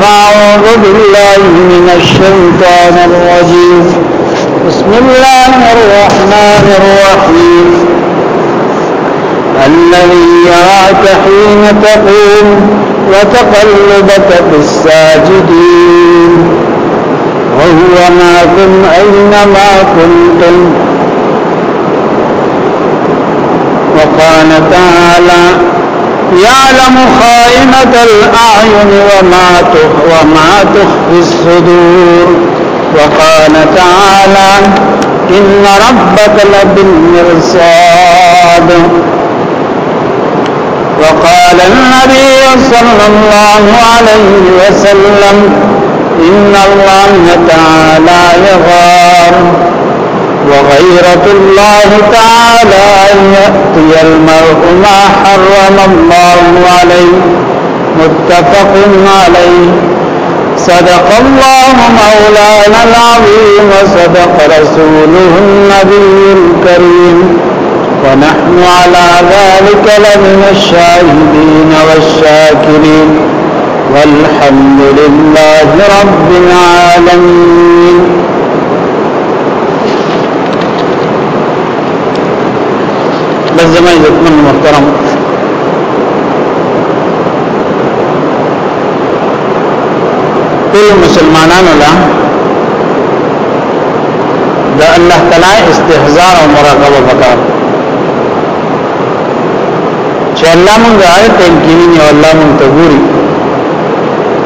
فأعوذ بالله من الشيطان الرجيم بسم الله الرحمن الرحيم الذي يراك حين تقوم وتقلبك في الساجدين وهو معكم أينما كنتم وقال تعالى يعلم خائنة الأعين وما وما تخفي الصدور وقال تعالى إن ربك لبالمرصاد وقال النبي صلى الله عليه وسلم إن الله تعالى يغار وغيرة الله تعالى أن يأتي المرء ما حرم الله عليه متفق عليه صدق الله مولانا العظيم وصدق رسوله النبي الكريم ونحن على ذلك لمن الشاهدين والشاكرين والحمد لله رب العالمين بس زما عزتمن محترم ټول مسلمانانو لا د الله تعالی استحزار او مراقبه وکړه چې الله مونږه آیت کې نه او الله مونږ ته ګوري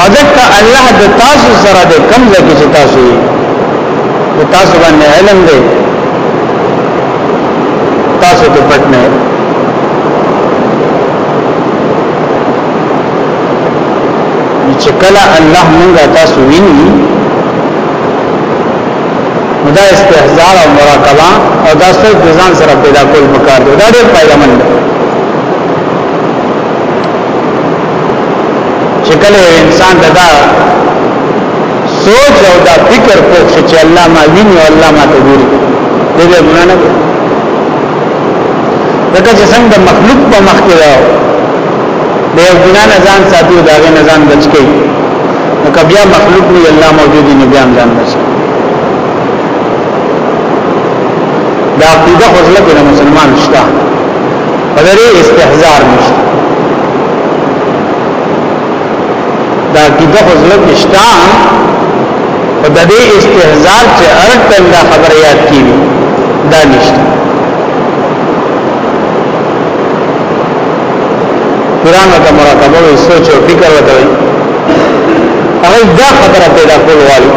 او ځکه الله د تاسو سره د کم ځای کې چې تاسو یې د تاسو باندې علم دی تاسو ته پټ نه چې کله الله مونږه تاسو ویني دا استحضار او مراقبه او دا ستاسو ځان سره پیدا کول پکار دی دا ډېر پایله مند دی چې کله انسان ددا سوچ او دا فکر پوښ شي چې الله ما ویني او الله ما ته ګوري دې به ګنا نه کوي ځکه چې څنګه مخلوق په مخ کې راو به ګنا نه ځان ساتي دا غي نه ځان بچ کی نو کبیا مخلوق نه الله موجود نه بیا ځان بچ کی دا عقیده خو ځل کې مسلمان شته خبرې استهزار نشته دا کیده خو زړه کې شته او د دې استهزار چې ارته دا خبره یاد کیږي دا نشته قران ته مراقبه او سوچ او فکر وته هغه دا خبره پیدا کول وایي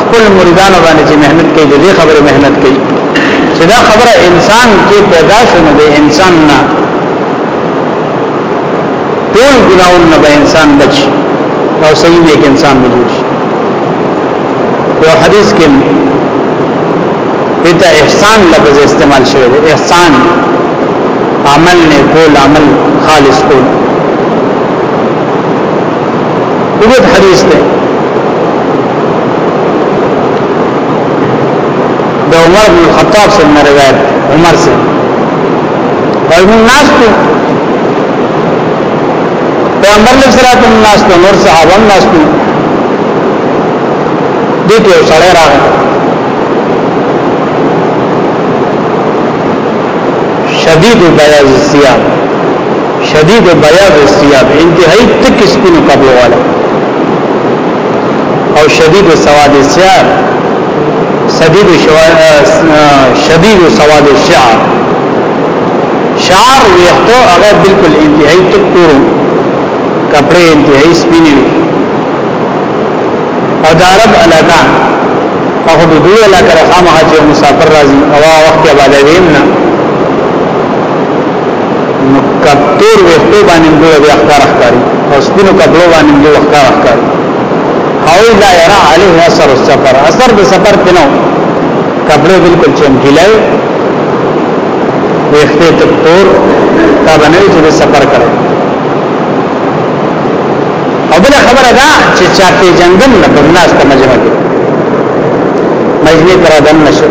خپل مریدانو باندې چې مهنت کوي د دې خبره مهنت کوي چې دا خبره انسان کې پیدا شونه د انسان نه ټول ګناون نه به انسان بچ او صحیح نیک انسان به جوړ شي یو حدیث کې دته احسان لفظ استعمال شوی دی احسان عمل نه کول عمل خالص کول وګد حدیث دی د عمر بن الخطاب سے من روایت عمر سے وای من ناس ته پیغمبر علیہ الصلوۃ والناس ته نور صحابه ناس ته دې ته سره راغی شدید بیاض الثياب شدید بیاض الثياب انتهایی تک سپینو کپو والا او شدید سواد الشعر شدید شدید سواد الشعر شعر ویختو هغه بالکل انتهایی تک تورو کپڑے انتهایی سپینی وی او د عرب علاقه په حدودي علاقه خامخا چې مسافر راځي او وخت آباد ویم نه نو کتور ویختو باندې دوی بیا ښکار ښکاری او سپینو کپلو باندې دوی ښکار ښکاری او لا یرا علیه اثر السفر اثر د سفر پنو کپلو بالکل چمکیلای ویخته تکتور تا باندې چې د سفر کړو او بل خبره دا چې چا په جنگل نه بناست مجمع کې مجمع تر دن نشو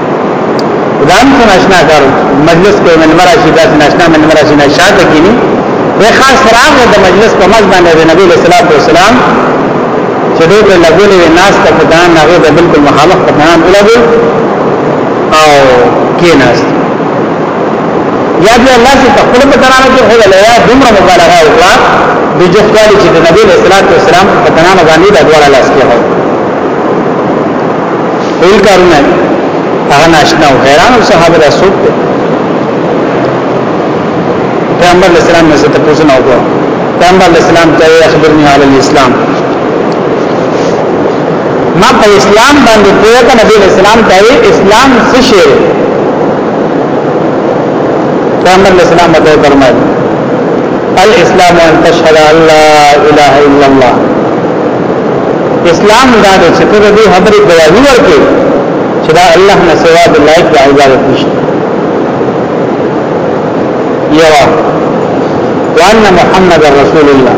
دا هم څه ناشنا کارو مجلس کې من مراشي دا ناشنا من مراشي نه شاته کینی به خاص راغ د مجلس په مز باندې د نبی صلی الله علیه وسلم چې دوی په لګولې ناس ته په ځان هغه د بالکل مخالف په ځان ولګو او کیناس یا بیا الله چې په خپل پترانو کې خو له یا دومره مبالغه وکړه د جوړوالي چې د نبی صلی الله علیه وسلم په ځان باندې د دوه لاس کې ټول کارونه هغه ناشنا او حیران صحابه دا سوق دي پیغمبر اسلام نه ست پوښتنه نه وکړه پیغمبر اسلام ته اخبرني علی الاسلام ما په اسلام باندې پوهه کنه نبی اسلام ته اسلام څه شی پیغمبر اسلام ته فرمایي الاسلام ان تشهد ان لا اله الا الله اسلام دا دی چې ته دې خبرې ګواهي ورکړې چې دا الله نه سوا د لایق د عبادت نشته یو وان محمد رسول الله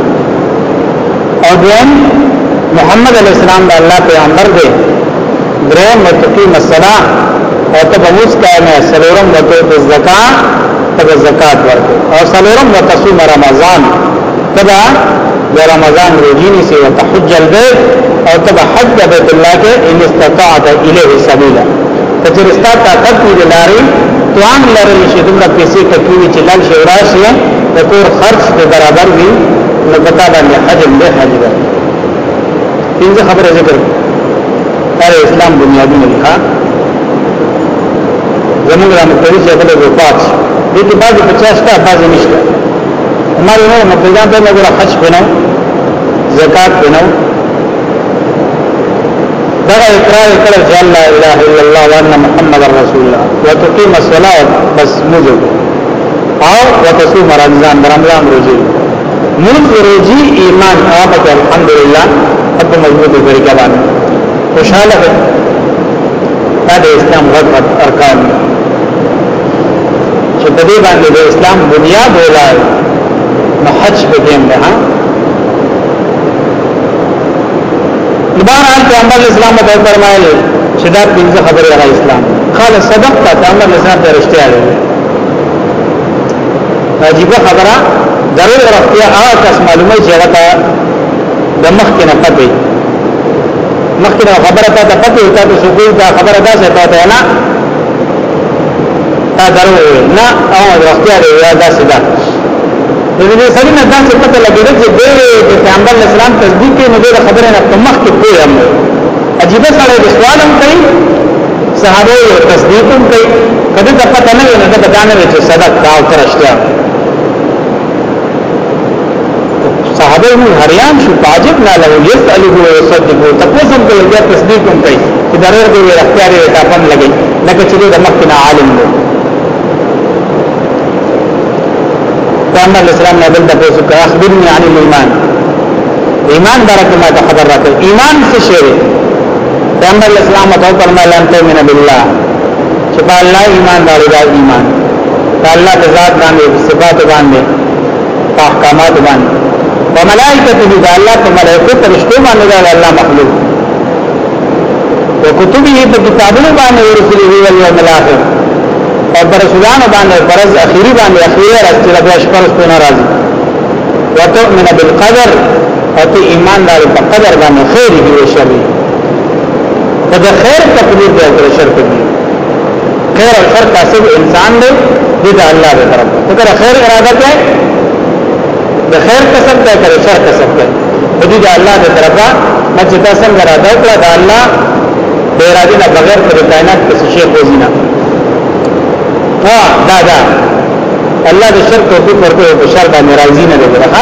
او دویم محمد علی السلام د الله پیغمبر دی درې متقی مسنا او ته به موږ کاینه سلورم وته د زکات ته زکات ورکړي او سلورم وته رمضان ته د رمضان روزي نيسي او تحج البيت او تب حج د بیت الله کې ان استطاعت الیه سبیلا کچر استا طاقت وی لاري توان لرل شي دومره پیسې کټوي چې لال شي راشي د کور خرج ته برابر وي نو پتا باندې حج دې حج ده پنځه خبره ذکر پر اسلام بنیادی نه ښه زمونږ را مختلف ځای په وفات دي کې بعضي 50 تا بعضي نشته مری نو مقیدان ته نګره حج بنو زکات بنو دا اقرار کړ چې الله اله الا الله وان محمد رسول الله وتقيم الصلاه بس موجب او وتصوم رمضان رمضان روزي موږ روزي ایمان هغه ته الحمدلله حد مضبوط کړی کبان خوشاله ده دا د اسلام غوړ ارکان دي چې په دې باندې د اسلام بنیاد ولاړ نو حج به دیم ده بهرحال پیغمبر اسلام ته فرمایل چې دا پنځه خبرې را اسلام قال صدق ته پیغمبر اسلام ته رښتیا دی عجیب خبره درو رښتیا هغه کس معلومه چې هغه ته د مخ کې نه پته مخکې خبره ته پته وي تاسو کوی دا خبره تاسو ته نه تا درو نه او رښتیا دی یا دا سیدا د دې سړي نه دا څه پته لګیږي چې د پیغمبر اسلام تصدیق کوي نو د خبره نه په مخ کې پوي هم عجیب سره د سوالم کوي صحابه یو تصدیق هم کوي کله ته پته نه نه دا نه چې صدق دا او ترشتیا صحابه هم حریان شو واجب نه له یساله او یصدقو تاسو هم کوي بیا تصدیق هم کوي چې ضرور دی اختیار یې تا پم لګي لکه چې د مخکې عالم دی پیغمبر اسلام نه بل تاسو کا اخبرني عن الايمان ایمان برکه ما ته خبر راکړ ایمان څه شی دی پیغمبر اسلام ته فرمایله ان تؤمن بالله چې په الله ایمان راړي دا ایمان په الله په ذات باندې صفات باندې په احکامات باندې په ملائکته دې دا الله په ملائکته فرشتو باندې دا الله مخلوق او کتبه په کتابونو باندې ورسلي وی او یوم الاخر او پر رسولانو باندې فرض اخیری باندې اخیری راځي چې بیا شپږ په ناراضي وتؤمن بالقدر او ته ایمان دار په قدر باندې خیر دی او شر دی کده خیر تقدیر دی کړه شر تقدیر خیر او شر کاسب انسان دی دغه الله دی طرف ته خیر اراده کوي د خیر قسم ته کړه شر قسم کوي دې د الله دی طرف نه چې تاسو څنګه اراده کړه د الله د اراده نه بغیر پر کائنات کې شي کوزي نه ها دا دا الله د شر توفیق ورکړي او شر باندې راضي نه دی ورته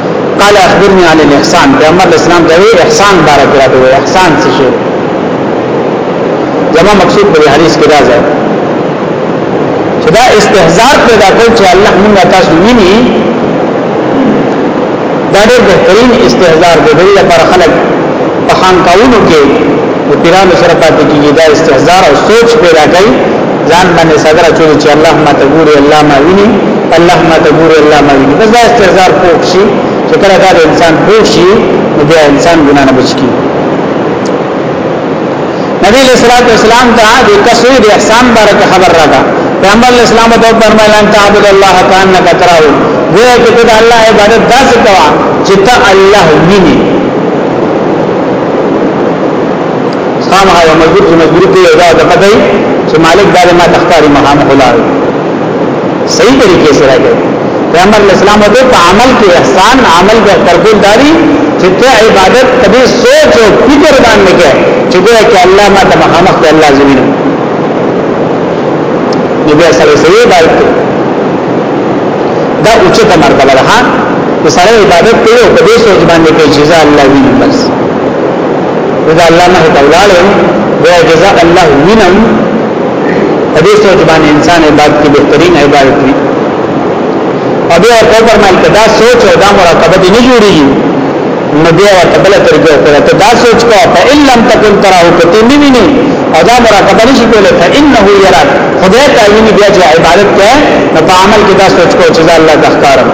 قال اخبرني عن الاحسان پیغمبر اسلام ته احسان بارک راته وي احسان څه شي زمو مقصود په حدیث کې راځي چې دا استهزار پیدا کول چې الله موږ تاسو ویني دا ډېر بهترین استهزار دی د لپاره خلک په خان کاونو کې د پیرانو سره پاتې کیږي دا استهزار او سوچ پیدا کوي ځان باندې صبر اچول چې الله ما ته ګوري الله ما ویني الله ما ته ګوري الله ما ویني بس دا استهزار پوښ شي چې کله دا انسان پوښ شي نو بیا انسان ګنا نه بچ کی نبی علیہ الصلوۃ والسلام ته د کسوی د احسان بارک خبر راغا پیغمبر اسلام ته فرمایل ان تعبد الله کانک تراو وې چې ته الله عبادت داسې کوا چې ته الله ویني خامخا یو مجبور چې مجبوری کوي دا د پته چې مالک دار ما تختاری مهام خلاوي صحیح طریقې سره کوي پیغمبر اسلام ته په عمل کې احسان عمل به ترګل داري چې ته عبادت کبي سوچ او فکر باندې کې چې ګویا کې الله ما ته مخامخ ته الله زمين نو بیا سره سره عبادت دا اوچته مرتبه ده ها سره عبادت کوي او په دې سوچ باندې کې چې الله ویني بس دا الله مخ ته ولاړو دا جزاء الله وینم په دې سوچ باندې انسان عبادت کې بهترین عبادت دی او بیا په پرمل کې دا سوچ او دا مراقبه دې نه جوړیږي نو بیا ورته بل طریقه وکړه ته دا سوچ کا فإن لم تكن تراه کته نه ویني او دا مراقبه نشي کولای فإنه يراك خدای ته ویني بیا چې عبادت کوي نو په عمل کې دا سوچ کو چې الله تخکارم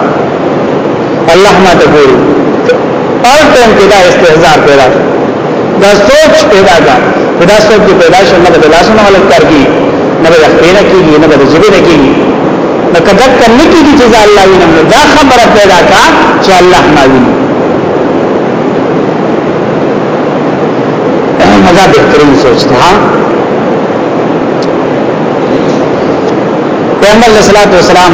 الله ما ته ګوري هر ټیم کې دا استهزار پیدا شو دا سوچ پیدا کا دا سوچ کې پیدا شو نه به لاسونه غلط کار کی نه به خپلنه کیږي نه به ځبې نه کیږي نو کله کله کیږي چې الله وینم دا خبره پیدا کا چې الله ما ویني دا بهترین سوچ ده پیغمبر صلی الله علیه وسلم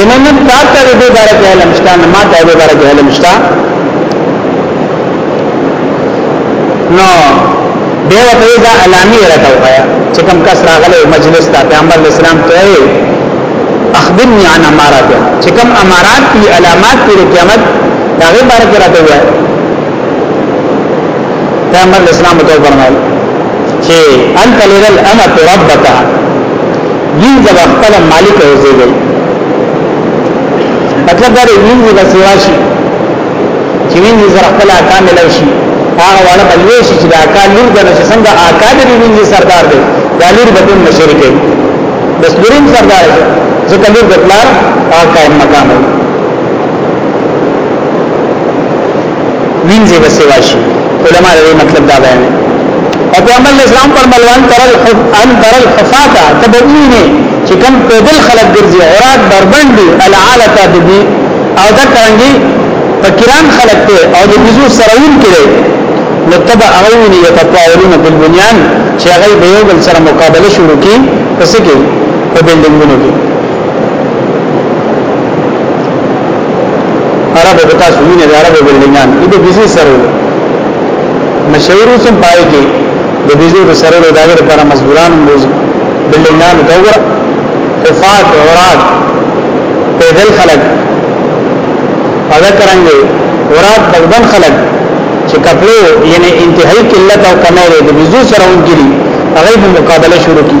اننه تا ته د دې باره کې علم شته نه ما ته د باره کې علم شته نو به وته دا علامي راته وایي چې کوم کس راغلی مجلس ته پیغمبر اسلام ته وایي اخبرني عن امارات چې کوم امارات دي علامات دي قیامت دا غي باره کې راته وایي پیغمبر اسلام ته فرمایي چې انت لرل انا ربک وین زبا خپل مالک او زیګل مطلب دا دی وین زبا سیواشی چې وین زبا خپل اکام لای شي هغه واړه بلوي شي چې دا اکام لور د چې څنګه اکام دی وین زبا سردار دی دا لور به کوم مشرک دی بس لورین سردار دی ځکه لور د پلار اکام مقام دی وینځي به سیوا شي علما دې مطلب دا بیان او پیغمبر اسلام پر ملوان ترل ان ترل حفاتا تبعونه چې کم پیدل خلق ګرځي اورات بربندي العالته دبي او دا کرانګي فقیران خلق ته او د بيزو سرون کړي نو تبع اغونی یتطاولون بالبنیان چې هغه به یو بل سره مقابله شروع کی پس کې په بلډینګونو کې عربو په تاسو وینې د عربو بلډینګان د بيزي سره مشهور اوسم پای کې د بيزو د سره له داګه لپاره مزدوران موزي بلډینګان دا وګوره کفات اوراد پیدل خلک ادا کرانګي اوراد بغدن خلک چې کپلو یعنی انتهایی قلت او کمال د بيزو سره ونګري هغه په مقابله شروع کی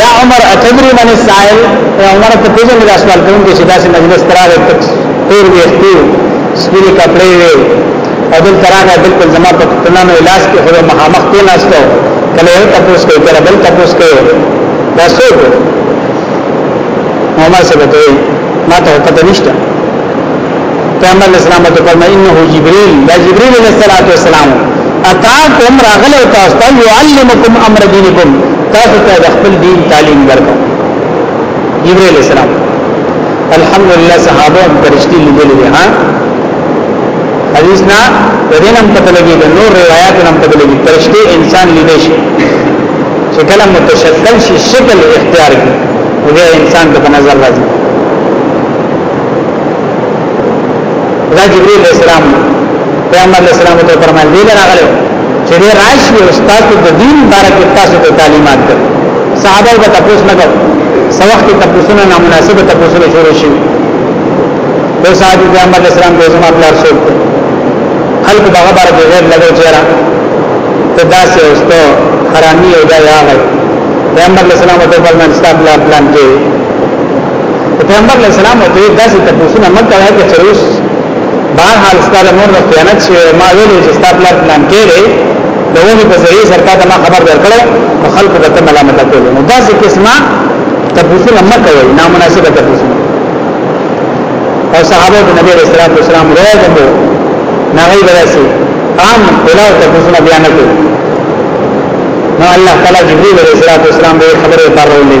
یا عمر اتدری من السائل یا عمر ته پیژنې دا سوال کوم چې دا سه مجلس تراغه تک تور ویختي سپینې کپڑے وي او دل تراغه بالکل زما په تنانو علاج کې خو مخامخ کې ناشته کله یو تاسو کوي کله بل تاسو کوي دا څوک عمر سره ته ما ته پته نشته پیغمبر اسلام ته فرمایي انه جبريل دا جبريل عليه الصلاه والسلام اتاکم راغلو تاسو ته يعلمکم امر دینکم تاسو ته د خپل دین تعلیم ورکړو جبريل عليه السلام الحمدلله صحابه هم فرشتي لیدل دي ها حدیث نه دین هم پته لګي د نور روایت هم پته لګي فرشتي انسان لیدل شي چې کله متشکل شي شکل اختیار کړي وګړي انسان ته نظر راځي دا جبريل عليه السلام پیغمبر علیہ السلام ته فرمایل دی راغله چې دې راشي او استاد د دین باره کې تاسو ته تعلیمات کوي صحابه به تاسو نه کوي سو وخت تاسو نه نامناسبه تاسو نه شروع شي د صحابه پیغمبر علیہ السلام د زما بلار سوت خلق دغه باره کې غیر لګو چیرې ته داسې اوستو حرامي او دا یاغه پیغمبر علیہ السلام ته فرمایل استاد بلار پلان کې پیغمبر علیہ السلام ته داسې تپوسونه مکه وای چې اوس بهر حال ستاره مور نه خیانت شوی ما ویلې چې ستاسو پلان پلان کړي د وحي په ذریعه سرکار ته ما خبر درکړې نو خلکو به ته ملامت کول نو داسې قسمه تپوسونه مکه وای نامناسب تپوسونه او صحابه د نبی رسول الله صلی الله علیه وسلم راغلو نه غي درسي عام کله تپوسونه بیان کړو نو الله تعالی جبريل عليه السلام به خبره پرولې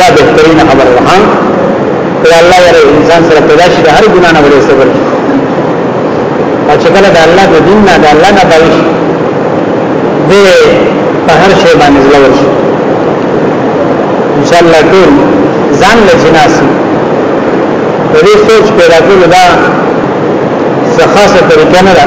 دا بهترینه خبره ده کله الله یې انسان سره پیدا شي د هر ګنا نه ولې صبر شي او چې کله د الله د دین نه د الله نه پوي شي د په هر شی باندې زلور شي ان شاء الله ټول ځان له جناسي د دې سوچ پیدا کول دا څه خاصه طریقه نه ده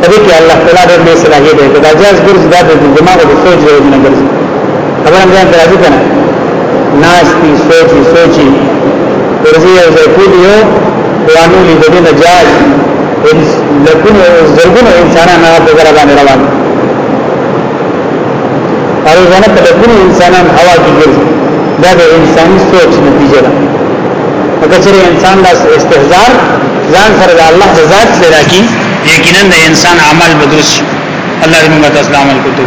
پدې کې الله تعالی ډېر لوی صلاحیت دی دا جاز ګرځي دا د دماغ د سوچ دی نه ګرځي خبره مې ته راځي کنه ناشتي سوچي سوچي ورځي او ځکول یو قانو دې د دې جاز لکونه زرګونه انسانان هغه په غره باندې روان هغه ځنه په لکونه انسانان هوا کې ګرځي دا د انساني سوچ نتیجه ده اگر چېرې انسان لاس استهزار ځان سره د الله د ذات پیدا کی یقینا د انسان عمل بدرس الله دې موږ ته اسلام الکتب